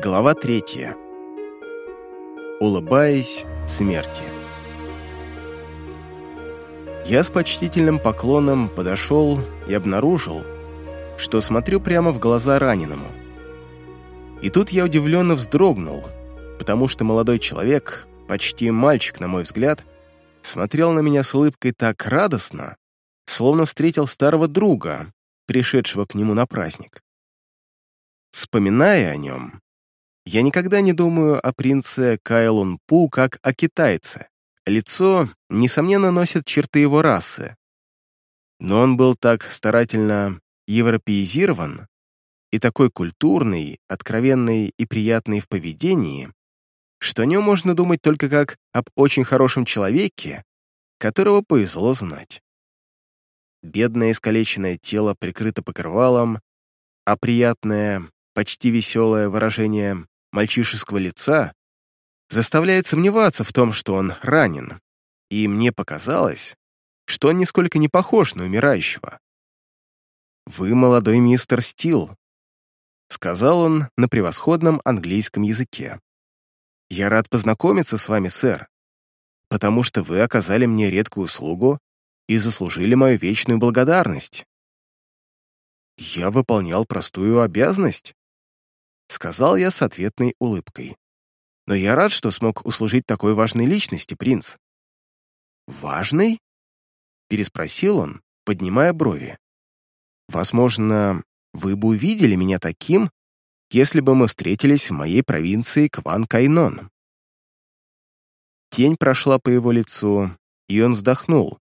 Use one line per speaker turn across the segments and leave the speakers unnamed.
Глава третья. Улыбаясь смерти. Я с почтительным поклоном подошел и обнаружил, что смотрю прямо в глаза раненому. И тут я удивленно вздрогнул, потому что молодой человек, почти мальчик, на мой взгляд, смотрел на меня с улыбкой так радостно, словно встретил старого друга, пришедшего к нему на праздник. Вспоминая о нем, я никогда не думаю о принце Кайлун Пу как о китайце. Лицо, несомненно, носит черты его расы. Но он был так старательно европеизирован и такой культурный, откровенный и приятный в поведении, что о нем можно думать только как об очень хорошем человеке, которого повезло знать. Бедное искалеченное тело прикрыто покрывалом, а приятное, почти веселое выражение мальчишеского лица заставляет сомневаться в том, что он ранен, и мне показалось, что он нисколько не похож на умирающего. «Вы молодой мистер Стил», — сказал он на превосходном английском языке. «Я рад познакомиться с вами, сэр, потому что вы оказали мне редкую услугу и заслужили мою вечную благодарность». «Я выполнял простую обязанность», — сказал я с ответной улыбкой. «Но я рад, что смог услужить такой важной личности, принц». «Важный?» — переспросил он, поднимая брови. «Возможно, вы бы увидели меня таким, если бы мы встретились в моей провинции Кван-Кайнон». Тень прошла по его лицу, и он вздохнул.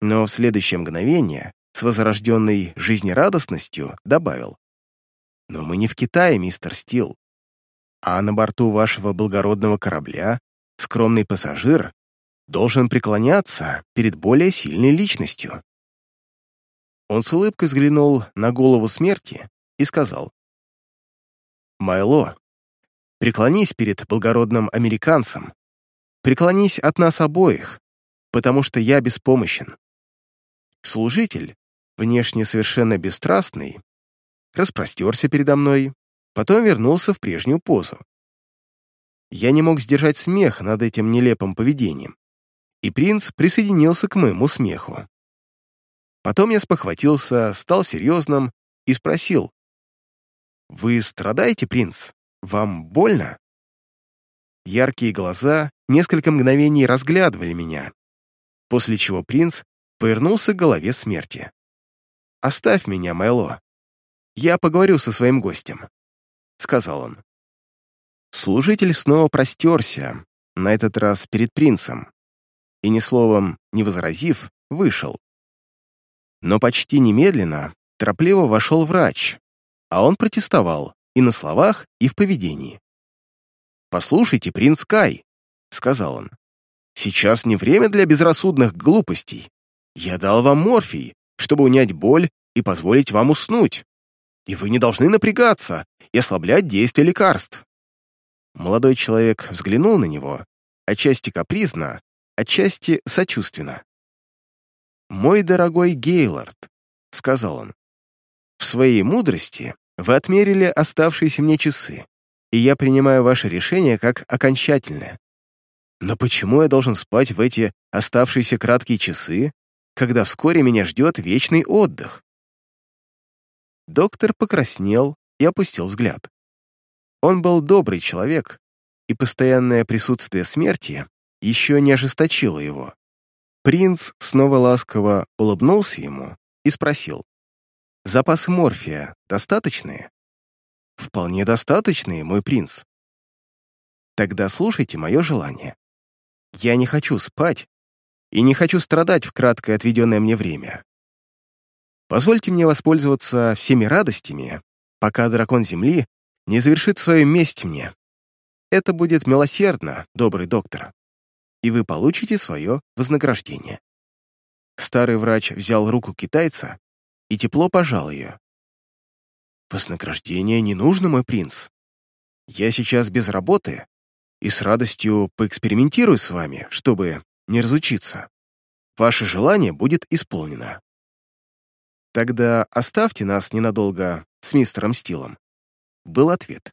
Но в следующее мгновение, с возрожденной жизнерадостностью, добавил. Но мы не в Китае, мистер Стил. А на борту вашего благородного корабля скромный пассажир должен преклоняться перед более сильной личностью. Он с улыбкой взглянул на голову смерти и сказал, «Майло, преклонись перед благородным американцем, преклонись от нас обоих, потому что я беспомощен». Служитель, внешне совершенно бесстрастный, распростерся передо мной, потом вернулся в прежнюю позу. Я не мог сдержать смех над этим нелепым поведением, и принц присоединился к моему смеху. Потом я спохватился, стал серьезным и спросил, «Вы страдаете, принц? Вам больно?» Яркие глаза несколько мгновений разглядывали меня, после чего принц повернулся к голове смерти. «Оставь меня, Майло. «Я поговорю со своим гостем», — сказал он. Служитель снова простерся, на этот раз перед принцем, и ни словом не возразив, вышел. Но почти немедленно торопливо вошел врач, а он протестовал и на словах, и в поведении. «Послушайте, принц Кай», — сказал он, — «сейчас не время для безрассудных глупостей. Я дал вам морфий, чтобы унять боль и позволить вам уснуть и вы не должны напрягаться и ослаблять действие лекарств». Молодой человек взглянул на него, отчасти капризно, отчасти сочувственно. «Мой дорогой Гейлорд», — сказал он, — «в своей мудрости вы отмерили оставшиеся мне часы, и я принимаю ваше решение как окончательное. Но почему я должен спать в эти оставшиеся краткие часы, когда вскоре меня ждет вечный отдых? Доктор покраснел и опустил взгляд. Он был добрый человек, и постоянное присутствие смерти еще не ожесточило его. Принц снова ласково улыбнулся ему и спросил, «Запасы морфия достаточные?» «Вполне достаточные, мой принц». «Тогда слушайте мое желание. Я не хочу спать и не хочу страдать в краткое отведенное мне время. Позвольте мне воспользоваться всеми радостями, пока дракон Земли не завершит свою месть мне. Это будет милосердно, добрый доктор, и вы получите свое вознаграждение». Старый врач взял руку китайца и тепло пожал ее. «Вознаграждение не нужно, мой принц. Я сейчас без работы и с радостью поэкспериментирую с вами, чтобы не разучиться. Ваше желание будет исполнено. «Тогда оставьте нас ненадолго с мистером Стилом», — был ответ.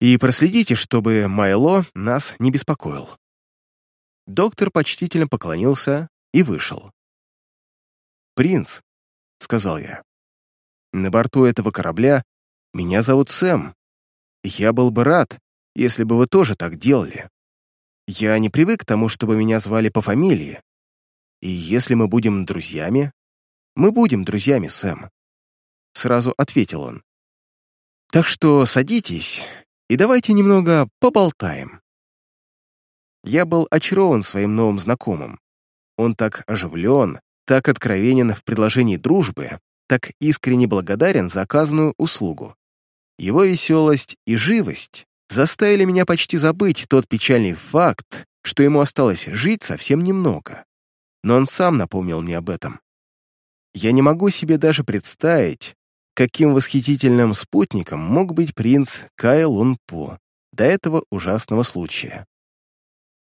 И проследите, чтобы Майло нас не беспокоил». Доктор почтительно поклонился и вышел. «Принц», — сказал я, — «на борту этого корабля меня зовут Сэм. Я был бы рад, если бы вы тоже так делали. Я не привык к тому, чтобы меня звали по фамилии. И если мы будем друзьями, мы будем друзьями, Сэм. Сразу ответил он. Так что садитесь и давайте немного поболтаем. Я был очарован своим новым знакомым. Он так оживлен, так откровенен в предложении дружбы, так искренне благодарен за оказанную услугу. Его веселость и живость заставили меня почти забыть тот печальный факт, что ему осталось жить совсем немного. Но он сам напомнил мне об этом. Я не могу себе даже представить, каким восхитительным спутником мог быть принц Кай Лунпо до этого ужасного случая.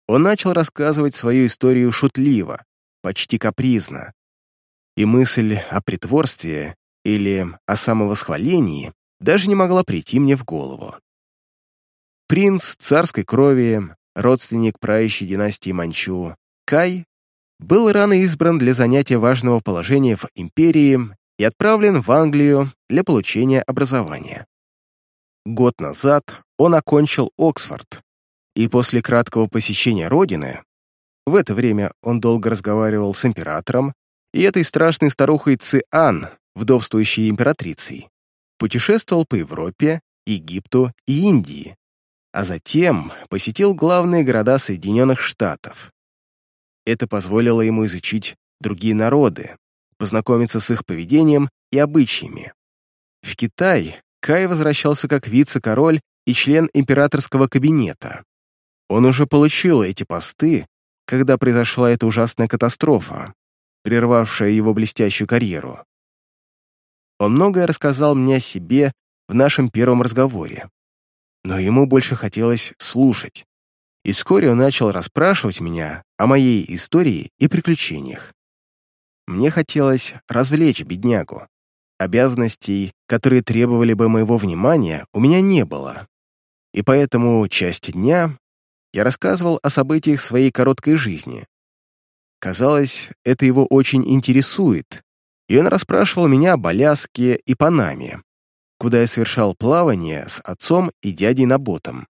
Он начал рассказывать свою историю шутливо, почти капризно, и мысль о притворстве или о самовосхвалении даже не могла прийти мне в голову. Принц царской крови, родственник правящей династии Манчу, Кай, был рано избран для занятия важного положения в империи и отправлен в Англию для получения образования. Год назад он окончил Оксфорд, и после краткого посещения родины, в это время он долго разговаривал с императором и этой страшной старухой Циан, вдовствующей императрицей, путешествовал по Европе, Египту и Индии, а затем посетил главные города Соединенных Штатов. Это позволило ему изучить другие народы, познакомиться с их поведением и обычаями. В Китай Кай возвращался как вице-король и член императорского кабинета. Он уже получил эти посты, когда произошла эта ужасная катастрофа, прервавшая его блестящую карьеру. Он многое рассказал мне о себе в нашем первом разговоре. Но ему больше хотелось слушать. И вскоре он начал расспрашивать меня о моей истории и приключениях. Мне хотелось развлечь беднягу. Обязанностей, которые требовали бы моего внимания, у меня не было. И поэтому часть дня я рассказывал о событиях своей короткой жизни. Казалось, это его очень интересует, и он расспрашивал меня об Аляске и Панаме, куда я совершал плавание с отцом и дядей Наботом,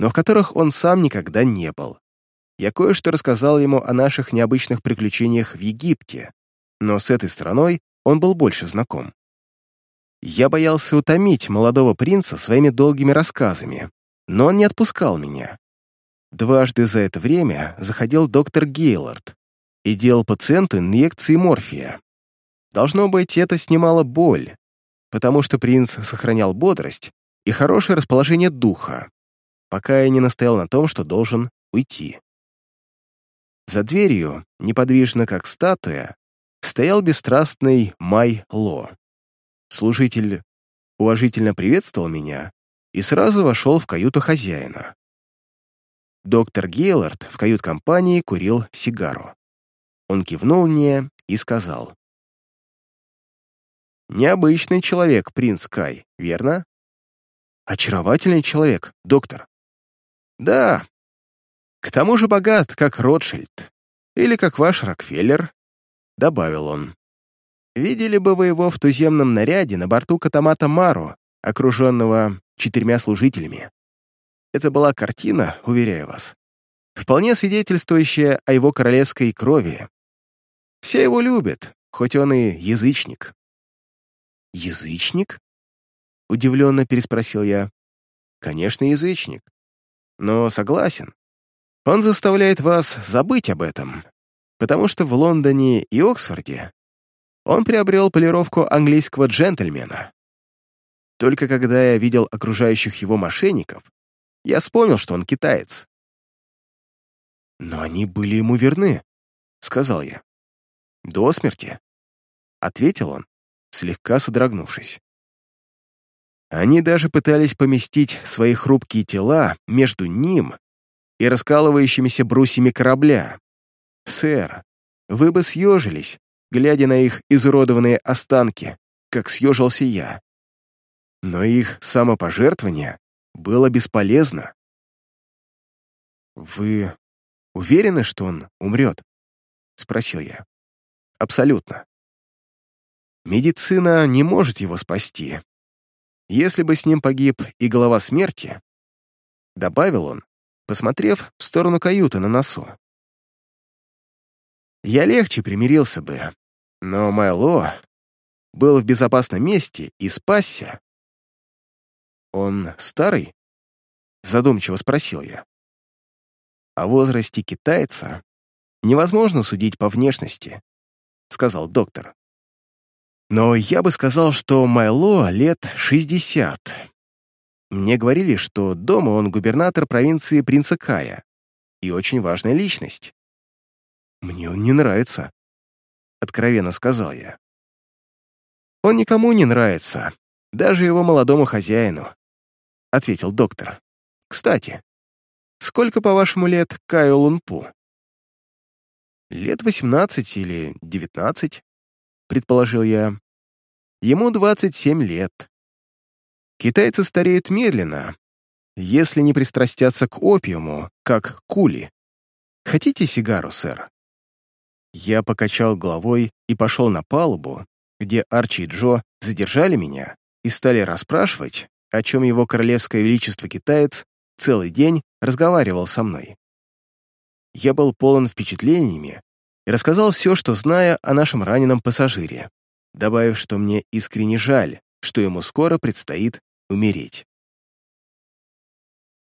но в которых он сам никогда не был. Я кое-что рассказал ему о наших необычных приключениях в Египте, но с этой страной он был больше знаком. Я боялся утомить молодого принца своими долгими рассказами, но он не отпускал меня. Дважды за это время заходил доктор Гейлорд и делал пациенту инъекции морфия. Должно быть, это снимало боль, потому что принц сохранял бодрость и хорошее расположение духа, пока я не настоял на том, что должен уйти. За дверью, неподвижно как статуя, стоял бесстрастный Май Ло. Служитель уважительно приветствовал меня и сразу вошел в каюту хозяина. Доктор Гейлорд в кают-компании курил сигару. Он кивнул мне и сказал. «Необычный человек, принц Кай, верно?» «Очаровательный человек, доктор». «Да, к тому же богат, как Ротшильд. Или как ваш Рокфеллер», — добавил он. «Видели бы вы его в туземном наряде на борту катамата Мару, окруженного четырьмя служителями. Это была картина, уверяю вас, вполне свидетельствующая о его королевской крови. Все его любят, хоть он и язычник». «Язычник?» — удивленно переспросил я. «Конечно, язычник. Но согласен, он заставляет вас забыть об этом, потому что в Лондоне и Оксфорде он приобрел полировку английского джентльмена. Только когда я видел окружающих его мошенников, я вспомнил, что он китаец. «Но они были ему верны», — сказал я. «До смерти», — ответил он, слегка содрогнувшись. Они даже пытались поместить свои хрупкие тела между ним и раскалывающимися брусьями корабля. «Сэр, вы бы съежились, глядя на их изуродованные останки, как съежился я. Но их самопожертвование было бесполезно. «Вы уверены, что он умрет?» — спросил я. «Абсолютно. Медицина не может его спасти. Если бы с ним погиб и голова смерти, добавил он, посмотрев в сторону каюты на носу. Я легче примирился бы, но Майло был в безопасном месте и спасся. «Он старый?» — задумчиво спросил я. «О возрасте китайца невозможно судить по внешности», — сказал доктор. «Но я бы сказал, что Майло лет шестьдесят. Мне говорили, что дома он губернатор провинции Принца Кая и очень важная личность. Мне он не нравится», — откровенно сказал я. «Он никому не нравится, даже его молодому хозяину», — ответил доктор. «Кстати, сколько, по-вашему, лет Каю Лунпу?» «Лет восемнадцать или девятнадцать», — предположил я. «Ему двадцать семь лет. Китайцы стареют медленно, если не пристрастятся к опиуму, как кули. Хотите сигару, сэр?» Я покачал головой и пошел на палубу, где Арчи и Джо задержали меня и стали расспрашивать, о чем его королевское величество китаец целый день разговаривал со мной. Я был полон впечатлениями и рассказал все, что зная о нашем раненом пассажире, добавив, что мне искренне жаль, что ему скоро предстоит умереть.